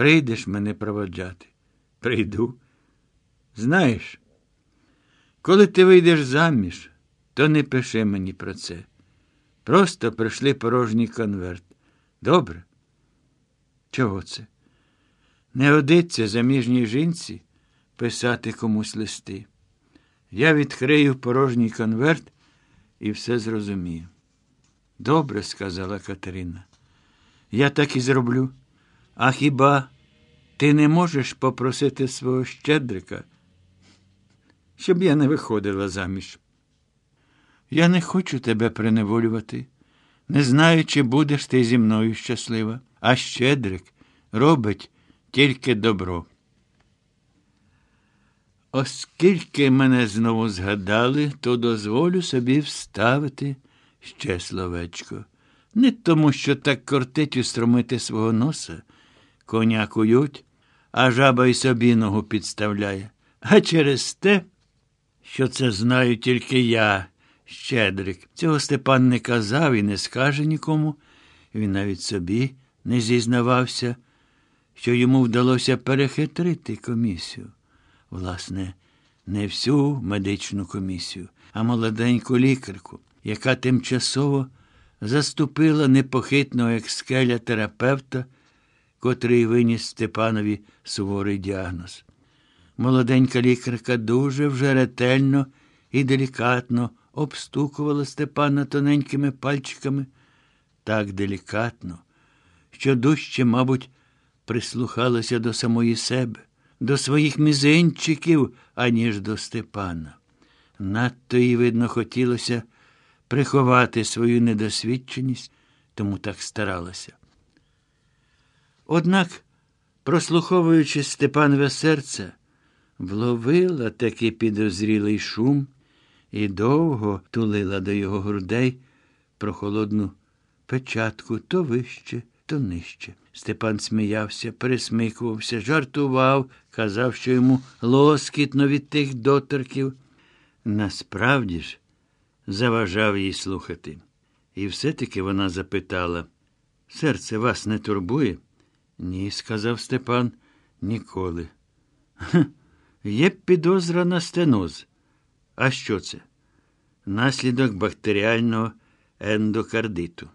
Прийдеш мене проводжати. Прийду. Знаєш, коли ти вийдеш заміж, то не пиши мені про це. Просто прийшли порожній конверт. Добре? Чого це? Не годиться заміжній жінці писати комусь листи. Я відкрию порожній конверт і все зрозумію. Добре, сказала Катерина. Я так і зроблю. А хіба ти не можеш попросити свого щедрика, щоб я не виходила заміж? Я не хочу тебе приневолювати. Не знаю, чи будеш ти зі мною щаслива, а щедрик робить тільки добро. Оскільки мене знову згадали, то дозволю собі вставити ще словечко. Не тому, що так кортить устромити свого носа, коня кують, а жаба й собі ногу підставляє, а через те, що це знаю тільки я, Щедрик. Цього Степан не казав і не скаже нікому. Він навіть собі не зізнавався, що йому вдалося перехитрити комісію. Власне, не всю медичну комісію, а молоденьку лікарку, яка тимчасово заступила непохитного як скеля терапевта, котрий виніс Степанові суворий діагноз. Молоденька лікарка дуже вже ретельно і делікатно обстукувала Степана тоненькими пальчиками так делікатно, що дужче, мабуть, прислухалася до самої себе, до своїх мізинчиків, аніж до Степана. Надто їй, видно, хотілося приховати свою недосвідченість, тому так старалася. Однак, прослуховуючи Степанове серце, вловила такий підозрілий шум і довго тулила до його грудей прохолодну печатку то вище, то нижче. Степан сміявся, пересмикувався, жартував, казав, що йому лоскітно від тих доторків. Насправді ж, заважав їй слухати. І все-таки вона запитала серце вас не турбує? Ні, сказав Степан, ніколи. «Хм, Є підозра на стеноз. А що це? Наслідок бактеріального ендокардиту.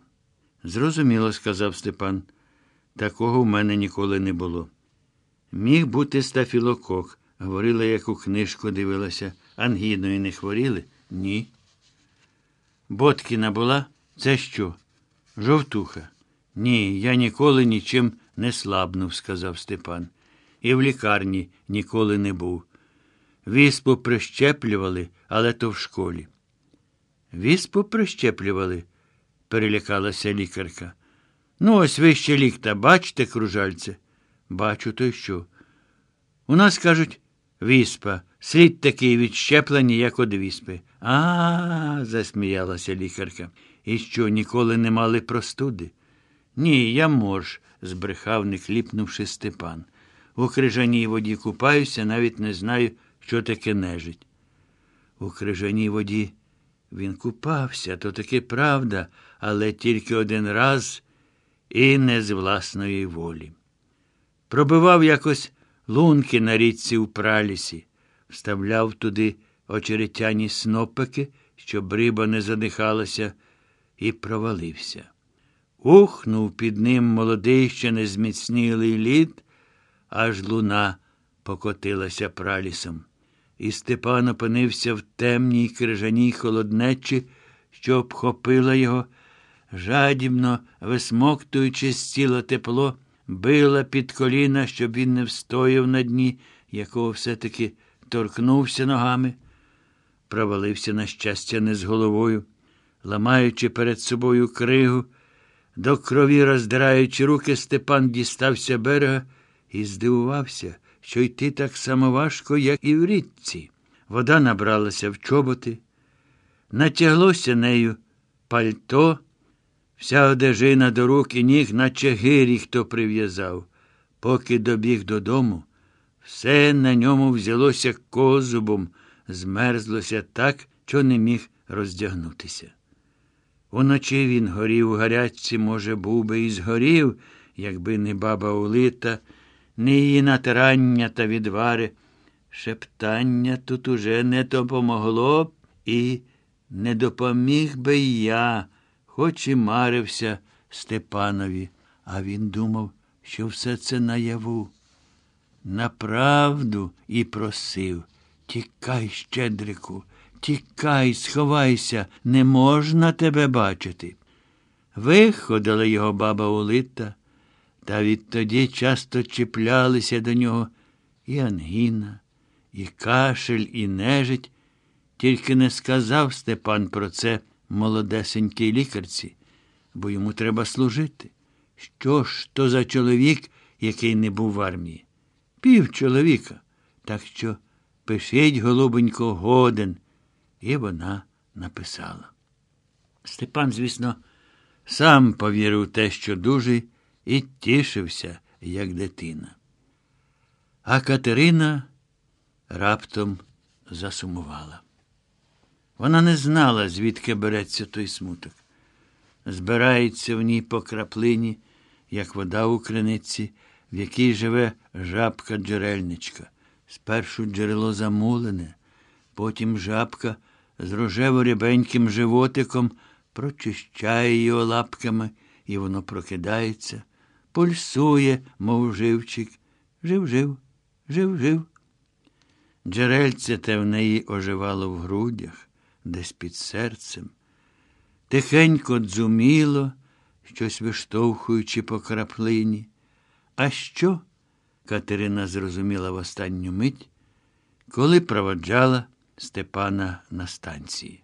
Зрозуміло, сказав Степан. Такого в мене ніколи не було. Міг бути стафілокок, говорила, як у книжку дивилася. Ангіною не хворіли? Ні. Боткіна була? Це що? Жовтуха. Ні, я ніколи нічим не слабнув, сказав Степан. І в лікарні ніколи не був. Віспу прищеплювали, але то в школі. Віспу прищеплювали, перелякалася лікарка. Ну, ось ви ще лікта, бачите, кружальце? Бачу, то й що. У нас кажуть віспа, слід такий відщеплені, як од віспи. А, засміялася лікарка. І що, ніколи не мали простуди? Ні, я морж, збрехав, не кліпнувши Степан. У крижаній воді купаюся, навіть не знаю, що таке нежить. У крижаній воді він купався, то таки правда, але тільки один раз і не з власної волі. Пробивав якось лунки на річці у пралісі, вставляв туди очеретяні снопики, щоб риба не задихалася, і провалився. Ухнув під ним молодий ще незміцнілий лід, аж луна покотилася пралісом. І Степан опинився в темній крижаній холоднечі, що обхопила його, жадібно, висмоктуючи з тіла тепло, била під коліна, щоб він не встояв на дні, якого все-таки торкнувся ногами, провалився, на щастя, не з головою, ламаючи перед собою кригу, до крові роздираючи руки, Степан дістався берега і здивувався що йти так само важко, як і в річці. Вода набралася в чоботи, натяглося нею пальто, вся одежина до рук і ніг, наче гирі хто прив'язав. Поки добіг додому, все на ньому взялося козубом, змерзлося так, що не міг роздягнутися. Уночі він горів у гарячці, може, був би і згорів, якби не баба Улита ні її натирання та відвари. Шептання тут уже не допомогло б і не допоміг би я, хоч і марився Степанові, а він думав, що все це наяву. Направду і просив. Тікай, щедрику, тікай, сховайся, не можна тебе бачити. Виходила його баба Улита, та відтоді часто чіплялися до нього і ангіна, і кашель, і нежить, тільки не сказав Степан про це молодесенькій лікарці, бо йому треба служити. Що ж то за чоловік, який не був в армії? Пів чоловіка. Так що пишіть, голубенько, годен. І вона написала. Степан, звісно, сам повірив те, що дужий, і тішився, як дитина. А Катерина раптом засумувала. Вона не знала, звідки береться той смуток. Збирається в ній по краплині, як вода у криниці, в якій живе жабка джерельничка. Спершу джерело замулене, потім жабка з рожево-рябеньким животиком прочищає його лапками, і воно прокидається, пульсує, мов живчик. Жив-жив, жив-жив. Джерельце те в неї оживало в грудях, десь під серцем. Тихенько дзуміло, щось виштовхуючи по краплині. А що? Катерина зрозуміла в останню мить, коли проводжала Степана на станції.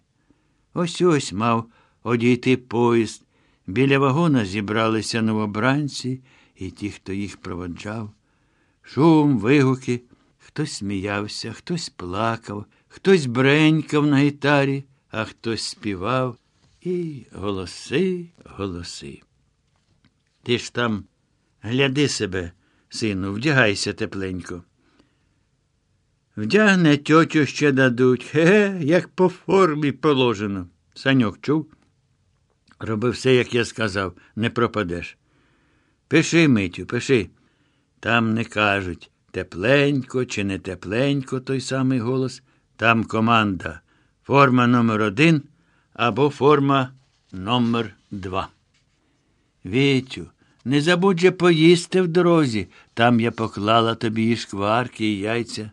Ось ось мав одійти поїзд. Біля вагона зібралися новобранці і ті, хто їх проводжав. Шум, вигуки, хтось сміявся, хтось плакав, хтось бренькав на гітарі, а хтось співав. І голоси, голоси. Ти ж там гляди себе, сину, вдягайся тепленько. Вдягне тьотю ще дадуть. Ге, як по формі положено. Саньок чув? Роби все, як я сказав, не пропадеш. Пиши, Митю, пиши. Там не кажуть тепленько чи не тепленько той самий голос. Там команда. Форма номер один або форма номер два. Вітю, не забудь же поїсти в дорозі. Там я поклала тобі і шкварки, і яйця.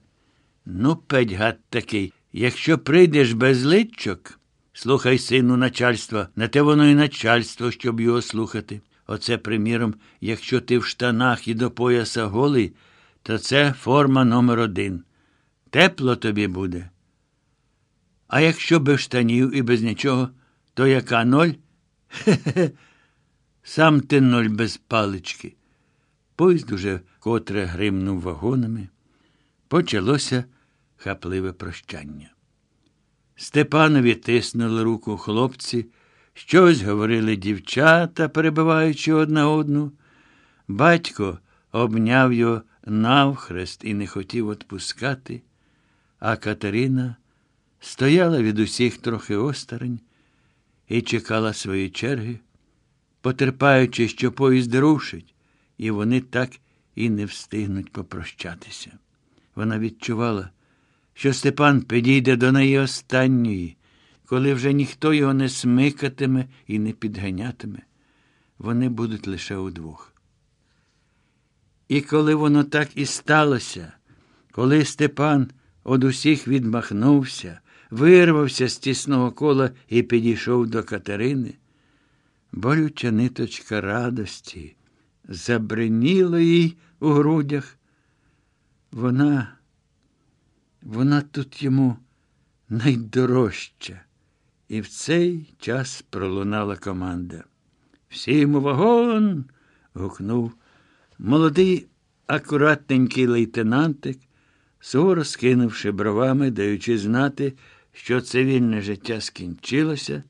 Ну, петь гад такий, якщо прийдеш без личок, слухай сину начальства, на те воно і начальство, щоб його слухати. Оце, приміром, якщо ти в штанах і до пояса голий, то це форма номер один. Тепло тобі буде. А якщо без штанів і без нічого, то яка ноль? Хе-хе. Сам ти ноль без палички. Поїзд уже котре гримнув вагонами. Почалося хапливе прощання. Степанові тиснули руку хлопці, щось говорили дівчата, перебиваючи одна одну. Батько обняв його навхрест і не хотів отпускати, а Катерина стояла від усіх трохи осторонь і чекала своєї черги, потерпаючи, що поїзд рушить, і вони так і не встигнуть попрощатися. Вона відчувала, що Степан підійде до неї останньої, коли вже ніхто його не смикатиме і не підганятиме. Вони будуть лише удвох. І коли воно так і сталося, коли Степан од усіх відмахнувся, вирвався з тісного кола і підійшов до Катерини, болюча ниточка радості забриніла їй у грудях. Вона, вона тут йому найдорожча. І в цей час пролунала команда. Всім у вагон. гукнув молодий, акуратненький лейтенантик, суворо скинувши бровами, даючи знати, що цивільне життя скінчилося,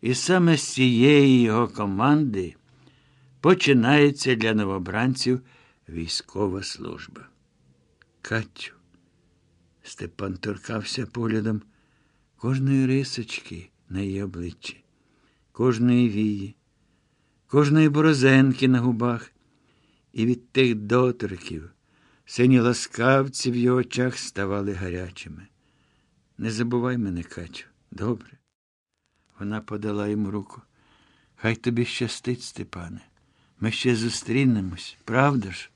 і саме з цієї його команди починається для новобранців військова служба. Катю, Степан торкався поглядом кожної рисочки на її обличчі, кожної вії, кожної борозенки на губах, і від тих доторків. Сині ласкавці в його очах ставали гарячими. Не забувай мене, Катю, добре. Вона подала йому руку. Хай тобі щастить, Степане. Ми ще зустрінемось, правда ж?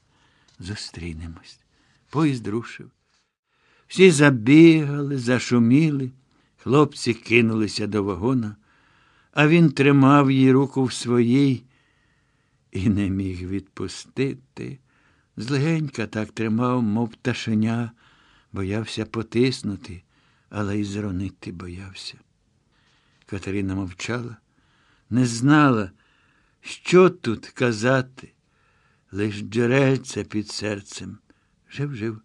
Зустрінемось. Поїзд рушив. Всі забігали, зашуміли, хлопці кинулися до вагона, а він тримав її руку в своїй і не міг відпустити. Злегенька так тримав, мов пташеня, боявся потиснути, але й зронити боявся. Катерина мовчала, не знала, що тут казати, лиш джерельце під серцем. Жив, жив,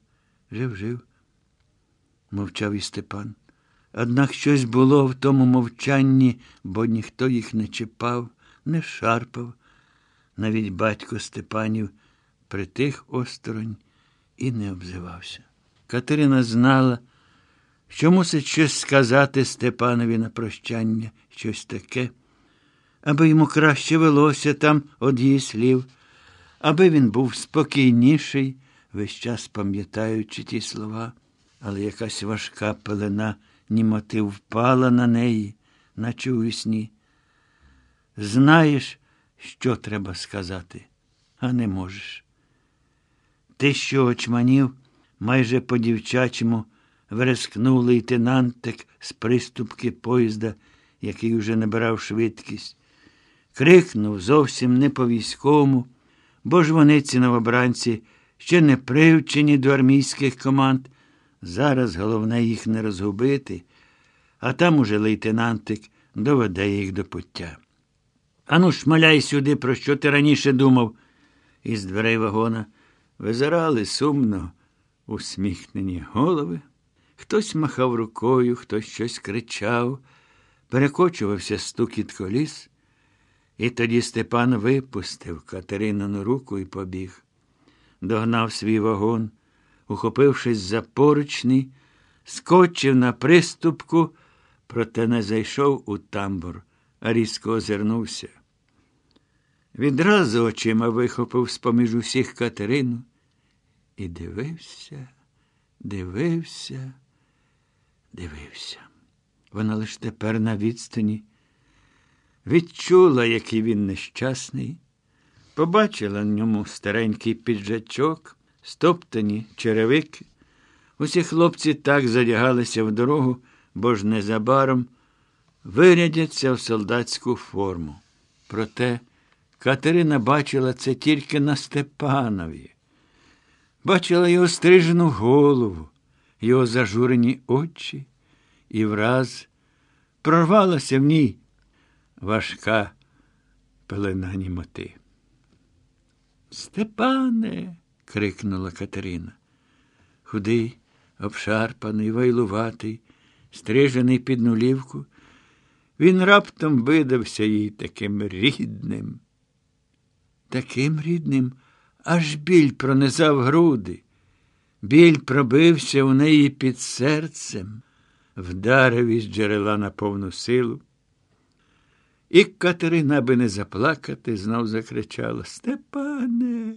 жив, жив. Мовчав і Степан. Однак щось було в тому мовчанні, бо ніхто їх не чіпав, не шарпав. Навіть батько Степанів притих осторонь і не обзивався. Катерина знала, що мусить щось сказати Степанові на прощання, щось таке, аби йому краще велося там од її слів, аби він був спокійніший, весь час пам'ятаючи ті слова, але якась важка пелена німоти впала на неї, наче у сні. Знаєш, що треба сказати, а не можеш. Ти, що очманів, майже по дівчачому верескнув лейтенантик з приступки поїзда, який уже набирав швидкість. Крикнув зовсім не по військовому, бо ж вони ці новобранці ще не привчені до армійських команд. Зараз головне їх не розгубити, а там уже лейтенантик доведе їх до пуття. Ану, шмаляй сюди, про що ти раніше думав. Із дверей вагона визирали сумно усміхнені голови. Хтось махав рукою, хтось щось кричав, перекочувався стукіт коліс. І тоді Степан випустив Катеринину руку і побіг. Догнав свій вагон, ухопившись за поручні, скочив на приступку, проте не зайшов у тамбур, а різко озирнувся. Відразу очима вихопив з поміж усіх Катерину і дивився, дивився, дивився. Вона лише тепер на відстані відчула, який він нещасний, побачила на ньому старенький піджачок, стоптані черевики. Усі хлопці так задягалися в дорогу, бо ж незабаром вирядяться в солдатську форму. Проте Катерина бачила це тільки на Степанові. Бачила його стрижену голову, його зажурені очі, і враз прорвалася в ній важка пелена німоти. Степане. Крикнула Катерина. Худий, обшарпаний, вайлуватий, стрижений під нулівку, він раптом видався їй таким рідним. Таким рідним, аж біль пронизав груди. Біль пробився у неї під серцем, вдарив із джерела на повну силу. І Катерина, аби не заплакати, знов закричала Степане.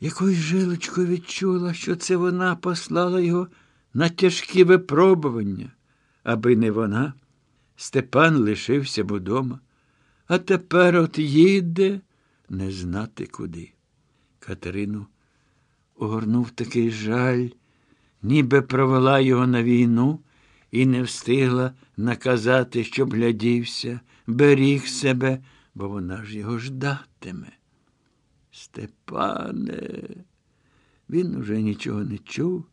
Якою жилочкою відчула, що це вона послала його на тяжкі випробування, аби не вона. Степан лишився б а тепер от їде не знати куди. Катерину огорнув такий жаль, ніби провела його на війну і не встигла наказати, щоб глядівся, беріг себе, бо вона ж його ждатиме. Степане, він уже нічого не чув,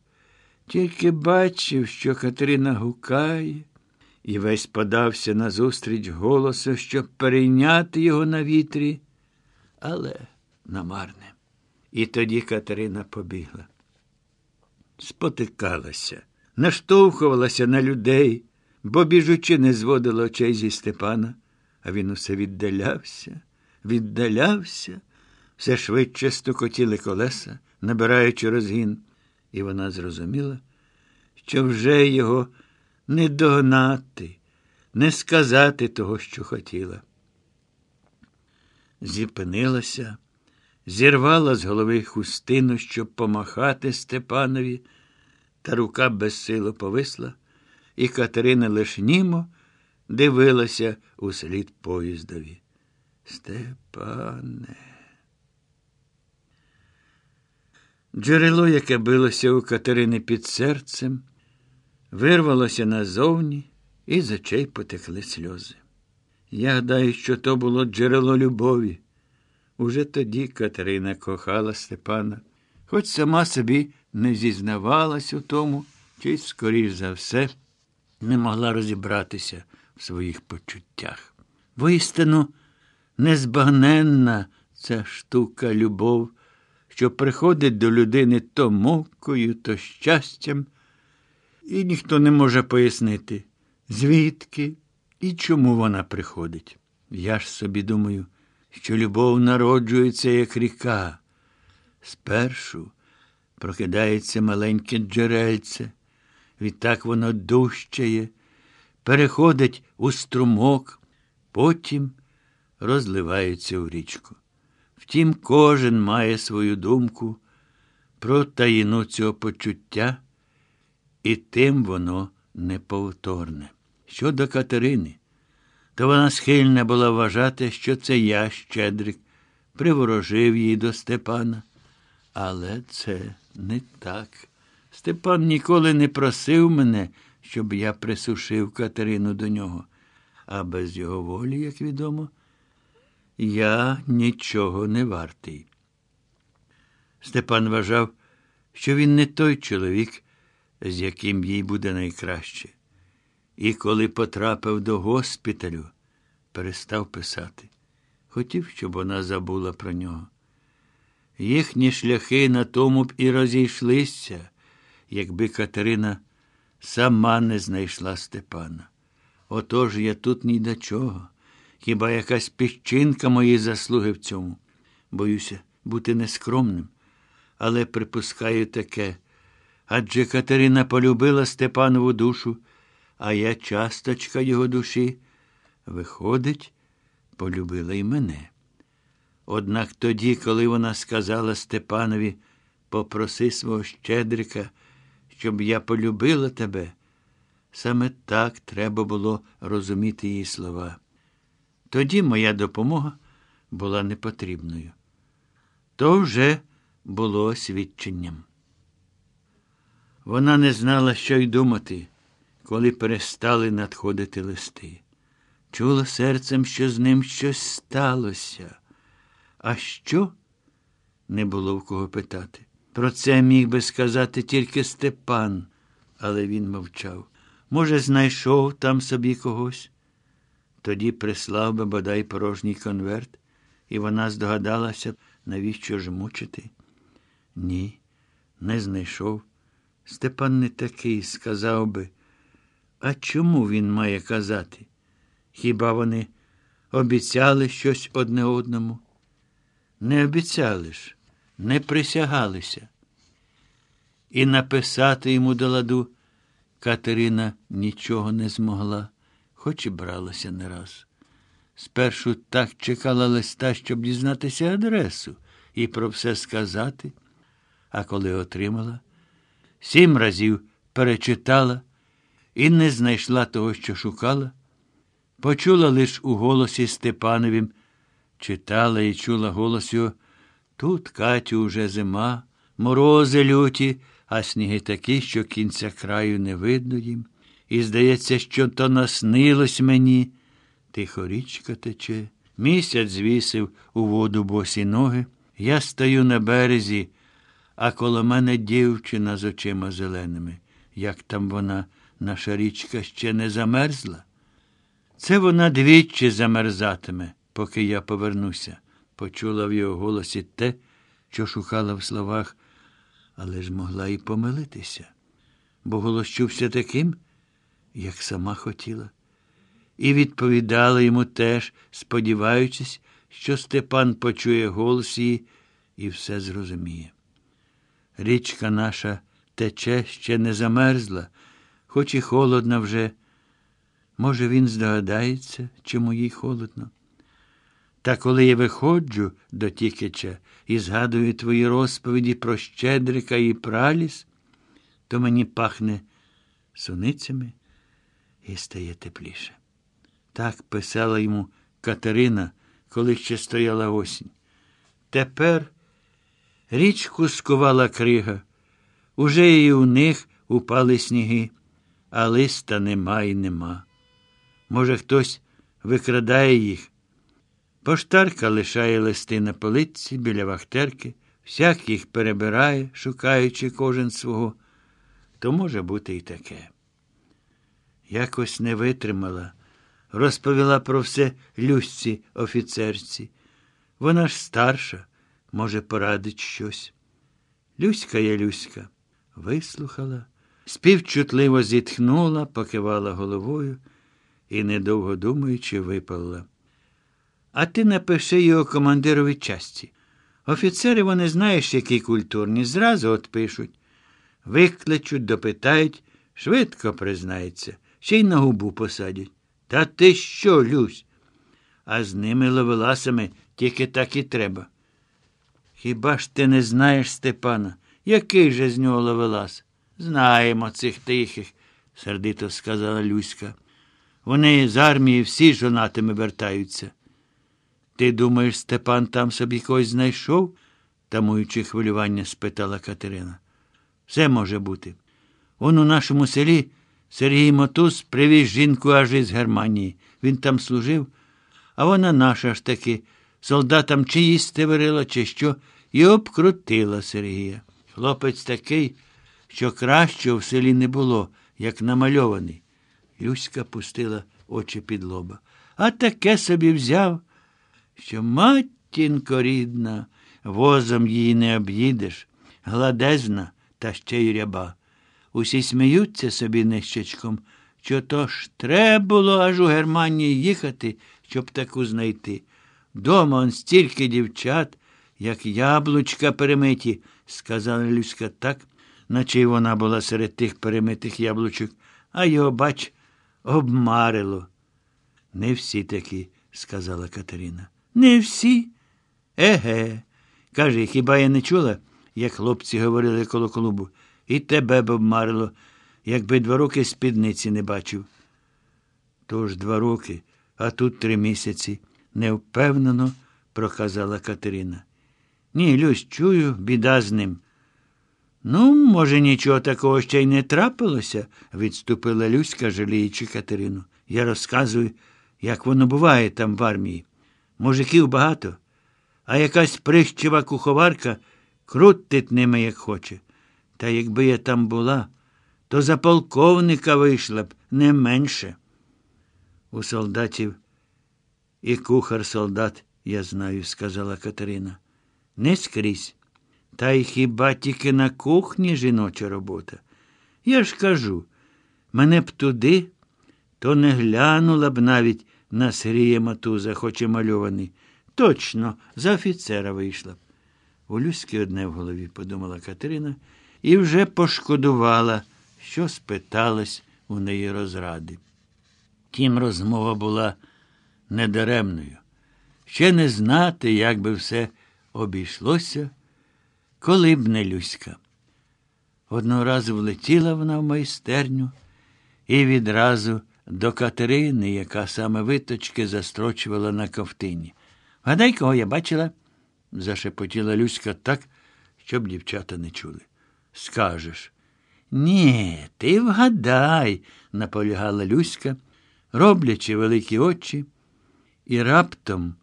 тільки бачив, що Катерина гукає, і весь подався назустріч голосу, щоб перейняти його на вітрі, але намарне. І тоді Катерина побігла. Спотикалася, наштовхувалася на людей, бо біжучи, не зводила очей зі Степана, а він усе віддалявся, віддалявся, все швидше стукотіли колеса, набираючи розгін, і вона зрозуміла, що вже його не догнати, не сказати того, що хотіла. Зіпинилася зірвала з голови хустину, щоб помахати Степанові, та рука безсило повисла, і Катерина лиш німо дивилася у слід поїздові. Степане. Джерело, яке билося у Катерини під серцем, вирвалося назовні, і з очей потекли сльози. Я гадаю, що то було джерело любові. Уже тоді Катерина кохала Степана, хоч сама собі не зізнавалась у тому, чи, скоріш за все, не могла розібратися в своїх почуттях. Воістину, незбагненна ця штука любов, що приходить до людини то мовкою, то щастям, і ніхто не може пояснити, звідки і чому вона приходить. Я ж собі думаю, що любов народжується, як ріка. Спершу прокидається маленьке джерельце, відтак воно дужчає, переходить у струмок, потім розливається у річку. Втім, кожен має свою думку про таїну цього почуття, і тим воно неповторне. Щодо Катерини, то вона схильна була вважати, що це я, Щедрик, приворожив її до Степана. Але це не так. Степан ніколи не просив мене, щоб я присушив Катерину до нього, а без його волі, як відомо, я нічого не вартий. Степан вважав, що він не той чоловік, з яким їй буде найкраще. І коли потрапив до госпіталю, перестав писати. Хотів, щоб вона забула про нього. Їхні шляхи на тому б і розійшлися, якби Катерина сама не знайшла Степана. Отож я тут ні до чого. Хіба якась піщинка моєї заслуги в цьому? Боюся бути нескромним, але припускаю таке. Адже Катерина полюбила Степанову душу, а я часточка його душі. Виходить, полюбила й мене. Однак тоді, коли вона сказала Степанові, попроси свого щедрика, щоб я полюбила тебе, саме так треба було розуміти її слова. Тоді моя допомога була непотрібною. То вже було свідченням. Вона не знала, що й думати, коли перестали надходити листи. Чула серцем, що з ним щось сталося. А що? Не було в кого питати. Про це міг би сказати тільки Степан, але він мовчав. Може, знайшов там собі когось? Тоді прислав би бодай порожній конверт, і вона здогадалася, навіщо ж мучити? Ні, не знайшов. Степан не такий сказав би. А чому він має казати? Хіба вони обіцяли щось одне одному? Не обіцяли ж, не присягалися. І написати йому до ладу Катерина нічого не змогла, хоч і бралася не раз. Спершу так чекала листа, щоб дізнатися адресу і про все сказати, а коли отримала, сім разів перечитала і не знайшла того, що шукала, почула лиш у голосі Степановім, читала і чула голос Тут, Катю, уже зима, морози люті, а сніги такі, що кінця краю не видно їм. І здається, що то наснилось мені. Тихо річка тече, місяць звісив у воду босі ноги. Я стою на березі, а коло мене дівчина з очима зеленими. Як там вона, наша річка, ще не замерзла? Це вона двічі замерзатиме, поки я повернуся, почула в його голосі те, що шукала в словах, але ж могла і помилитися, бо голос чувся таким, як сама хотіла. І відповідала йому теж, сподіваючись, що Степан почує голос її і все зрозуміє. Річка наша тече ще не замерзла, хоч і холодна вже. Може, він здогадається, чому їй холодно. Та коли я виходжу до Тікича і згадую твої розповіді про Щедрика і праліс, то мені пахне суницями і стає тепліше. Так писала йому Катерина, коли ще стояла осінь. Тепер річку скувала крига, уже і у них упали сніги, а листа нема і нема. Може, хтось викрадає їх. Поштарка лишає листи на полиці біля вахтерки, всяк їх перебирає, шукаючи кожен свого, то може бути і таке. Якось не витримала, розповіла про все Люсці офіцерці. Вона ж старша, може, порадить щось. Люська я Люська вислухала, співчутливо зітхнула, покивала головою і, недовго думаючи, випалила. А ти напиши його командирові часті. Офіцери вони знаєш, які культурні, зразу от пишуть. Викличуть, допитають, швидко признається, ще й на губу посадять. Та ти що, Люсь? А з ними ловеласами тільки так і треба. Хіба ж ти не знаєш Степана? Який же з нього ловелас? Знаємо цих тихих, сердито сказала Люська. Вони з армії всі жонатими вертаються. Ти думаєш, Степан там собі когось знайшов? тамуючи хвилювання, спитала Катерина. Все може бути. Он у нашому селі Сергій Мотус привіз жінку аж із Германії. Він там служив, а вона наша ж таки, солдатам чи їсти варила, чи що, і обкрутила Сергія. Хлопець такий, що кращого в селі не було, як намальований. Люська пустила очі під лоба. А таке собі взяв, що матінко рідна, возом її не об'їдеш, гладезна та ще й ряба. Усі сміються собі нищечком, що то ж треба було аж у Германії їхати, щоб таку знайти. Дома он стільки дівчат, як яблучка перемиті, сказала Люська так, наче й вона була серед тих перемитих яблучок, а його, бач, обмарило. Не всі такі, сказала Катерина. Не всі? Еге. Каже, хіба я не чула, як хлопці говорили коло клубу, і тебе б обмарило, якби два роки спідниці не бачив. Тож два роки, а тут три місяці, невпевнено проказала Катерина. Ні, Люсь, чую, біда з ним. Ну, може, нічого такого ще й не трапилося, відступила Люська, жаліючи Катерину. Я розказую, як воно буває там в армії. Мужиків багато, а якась прищева куховарка крутить ними, як хоче. Та якби я там була, то за полковника вийшла б не менше. У солдатів і кухар солдат, я знаю, сказала Катерина. Не скрізь. Та й хіба тільки на кухні жіноча робота? Я ж кажу, мене б туди, то не глянула б навіть на Сергія Матуза, хоч і мальований. Точно, за офіцера вийшла б. У Люськи одне в голові, подумала Катерина, і вже пошкодувала, що спиталась у неї розради. Тім розмова була недаремною. Ще не знати, як би все обійшлося, коли б не Люська. Одного разу влетіла вона в майстерню і відразу до Катерини, яка саме виточки застрочувала на ковтині. Гадай, кого я бачила? зашепотіла Люська так, щоб дівчата не чули. Скажеш. Ні, ти вгадай, наполягала Люська, роблячи великі очі, і раптом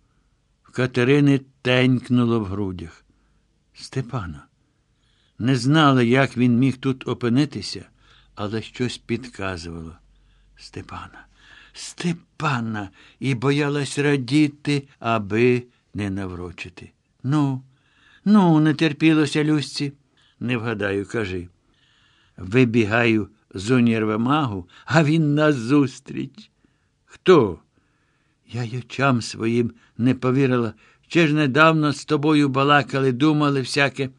в Катерини тенькнуло в грудях. Степана. Не знала, як він міг тут опинитися, але щось підказувало. Степана, Степана, і боялась радіти, аби не наврочити. Ну, ну, не терпілося Люсці. Не вгадаю, кажи. Вибігаю з універмагу, а він назустріч. Хто? Я й очам своїм не повірила. Ще ж недавно з тобою балакали, думали всяке.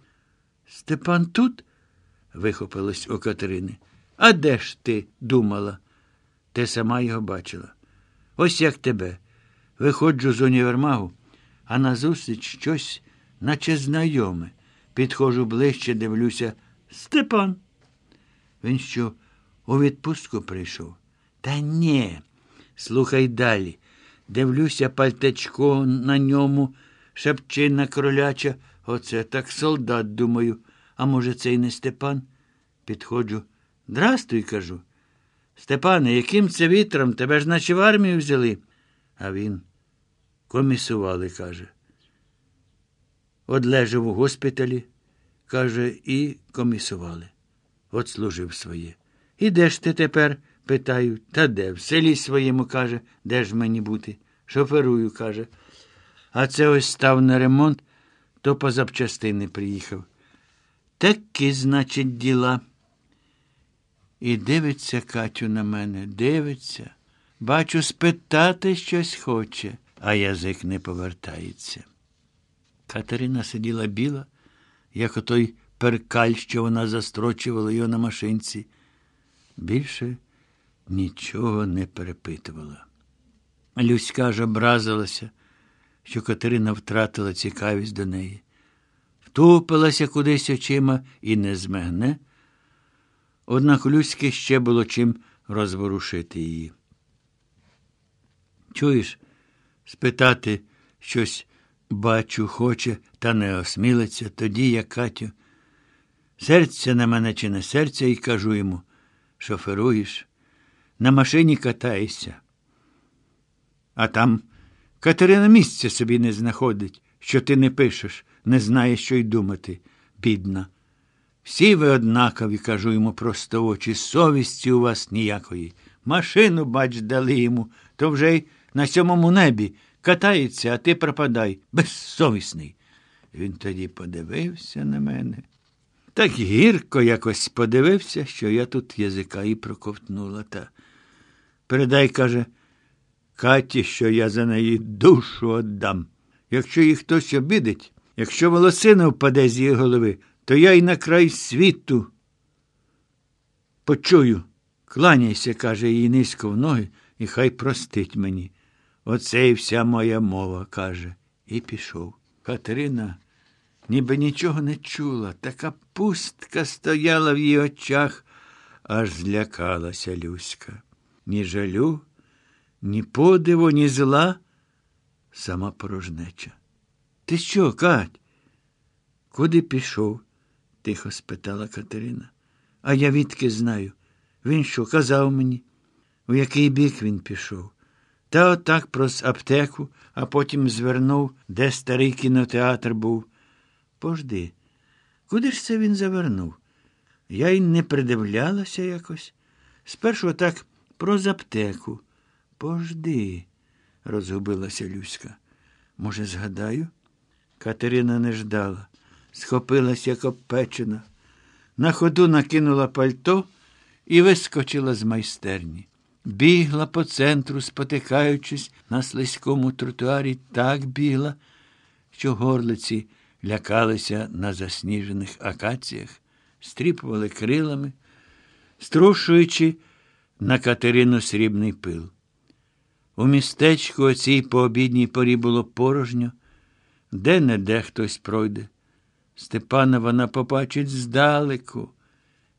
Степан тут? вихопилось у Катерини. А де ж ти думала? Ти сама його бачила. Ось як тебе. Виходжу з універмагу, а назустріч щось, наче знайоме. Підходжу ближче, дивлюся. Степан. Він що, у відпустку прийшов? Та ні. Слухай далі. Дивлюся пальтечко на ньому, шепчина кроляча. Оце так солдат, думаю. А може, це й не Степан? Підходжу. Здрастуй, кажу. Степане, яким це вітром? Тебе ж наче в армію взяли. А він комісували, каже. От лежав у госпіталі, каже, і комісували. От служив своє. І де ж ти тепер? питаю. Та де? В селі своєму, каже, де ж мені бути? Шоферую, каже. А це ось став на ремонт, то по запчастини приїхав. Такі, значить, діла. І дивиться Катю на мене, дивиться. Бачу, спитати щось хоче, а язик не повертається. Катерина сиділа біла, як отой перкаль, що вона застрочувала його на машинці. Більше нічого не перепитувала. Люська ж образилася, що Катерина втратила цікавість до неї, втупилася кудись очима і не змегне. Однак Люськи ще було чим розворушити її. Чуєш, спитати щось бачу, хоче, та не осмілиться, тоді я, Катю, серце на мене чи не серце, і кажу йому шоферуєш, на машині катаєшся. А там Катерина місця собі не знаходить, що ти не пишеш, не знає, що й думати, бідна. Всі ви однакові, кажу йому просто очі, совісті у вас ніякої. Машину, бач, дали йому, то вже й на сьомому небі катається, а ти пропадай, безсовісний. Він тоді подивився на мене. Так гірко якось подивився, що я тут язика і проковтнула. Та передай, каже, Каті, що я за неї душу отдам. Якщо її хтось обідить, якщо волосина впаде з її голови, то я й на край світу. Почую, кланяйся, каже їй низько в ноги, і хай простить мені. Оце і вся моя мова, каже, і пішов. Катерина ніби нічого не чула, така пустка стояла в її очах, аж злякалася Люська. Ні жалю, ні подиву, ні зла, сама порожнеча. Ти що, Кать? Куди пішов? тихо спитала Катерина. А я відки знаю. Він що, казав мені, у який бік він пішов. Та отак прос аптеку, а потім звернув, де старий кінотеатр був. Пожди, куди ж це він завернув? Я й не придивлялася якось. Спершу так про аптеку. Пожди, розгубилася Люська. Може, згадаю? Катерина не ждала, схопилась, як обпечена. На ходу накинула пальто і вискочила з майстерні. Бігла по центру, спотикаючись на слизькому тротуарі, так бігла, що горлиці лякалися на засніжених акаціях, стріпували крилами, струшуючи на Катерину срібний пил. У містечку о цій пообідній порі було порожньо, де не де хтось пройде. Степана вона побачить здалеку.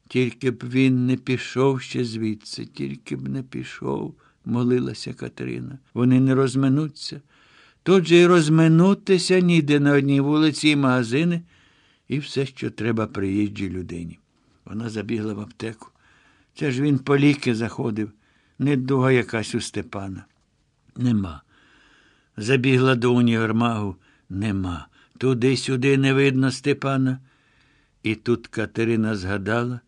Тільки б він не пішов ще звідси, тільки б не пішов, молилася Катерина. Вони не розминуться. Тут же й розминутися ніде на одній вулиці і магазини, і все, що треба приїжджій людині. Вона забігла в аптеку. Це ж він по ліки заходив, недуга якась у Степана. Нема. Забігла до універмагу. Нема. Туди-сюди не видно Степана. І тут Катерина згадала,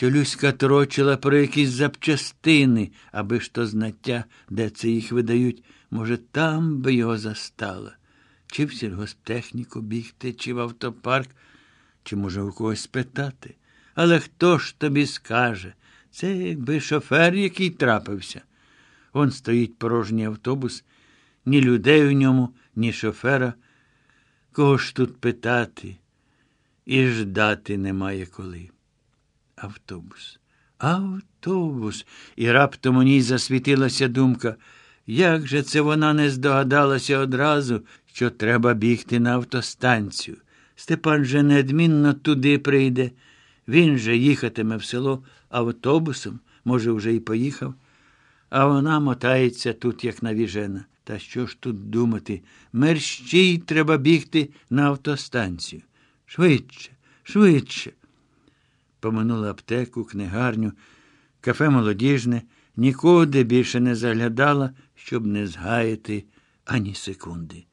що Люська трочила про якісь запчастини, аби ж то знаття, де це їх видають, може, там би його застала. Чи в сільгосптехніку бігти, чи в автопарк, чи, може, у когось спитати. Але хто ж тобі скаже? Це якби шофер, який трапився. Он стоїть порожній автобус, ні людей у ньому, ні шофера. Кого ж тут питати? І ждати немає коли. Автобус. Автобус. І раптом у ній засвітилася думка. Як же це вона не здогадалася одразу, що треба бігти на автостанцію. Степан же неодмінно туди прийде. Він же їхатиме в село автобусом, може, вже й поїхав. А вона мотається тут, як навіжена. Та що ж тут думати? Мерщій треба бігти на автостанцію. Швидше, швидше. Поминула аптеку, книгарню, кафе молодіжне, нікуди більше не заглядала, щоб не згаяти ані секунди.